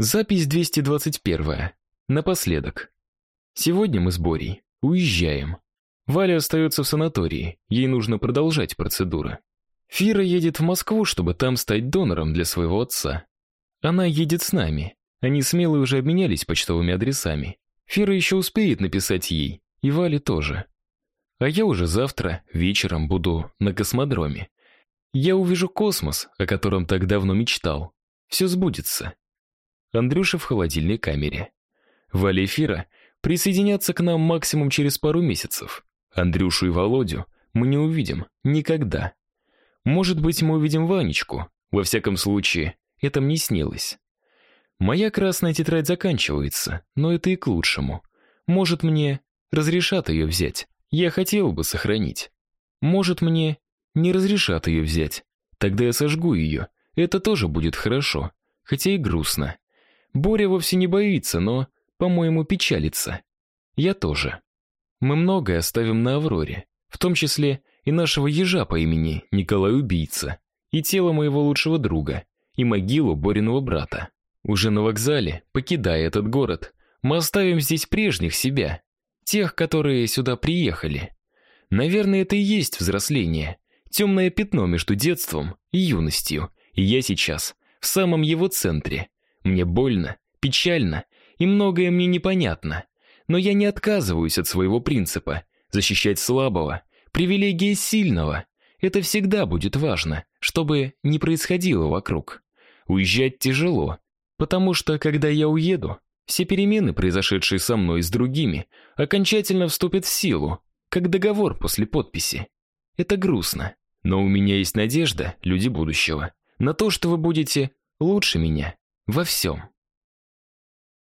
Запись 221. Напоследок. Сегодня мы с Борей уезжаем. Валя остается в санатории, ей нужно продолжать процедуры. Фира едет в Москву, чтобы там стать донором для своего отца. Она едет с нами. Они смело уже обменялись почтовыми адресами. Фира еще успеет написать ей, и Вале тоже. А я уже завтра вечером буду на космодроме. Я увижу космос, о котором так давно мечтал. Все сбудется. Андрюша в холодильной камере. Валя и присоединятся к нам максимум через пару месяцев. Андрюшу и Володю мы не увидим никогда. Может быть, мы увидим Ванечку. Во всяком случае, это мне снилось. Моя красная тетрадь заканчивается, но это и к лучшему. Может, мне разрешат ее взять. Я хотел бы сохранить. Может, мне не разрешат ее взять. Тогда я сожгу ее. Это тоже будет хорошо, хотя и грустно. Боря вовсе не боится, но, по-моему, печалится. Я тоже. Мы многое оставим на Авроре, в том числе и нашего ежа по имени Николай Убийца, и тело моего лучшего друга, и могилу Бориного брата. Уже на вокзале, покидая этот город, мы оставим здесь прежних себя, тех, которые сюда приехали. Наверное, это и есть взросление, темное пятно между детством и юностью. И я сейчас в самом его центре. Мне больно, печально, и многое мне непонятно. Но я не отказываюсь от своего принципа защищать слабого, привилегия сильного. Это всегда будет важно, чтобы не происходило вокруг. Уезжать тяжело, потому что когда я уеду, все перемены, произошедшие со мной и с другими, окончательно вступят в силу, как договор после подписи. Это грустно, но у меня есть надежда, люди будущего, на то, что вы будете лучше меня во всем.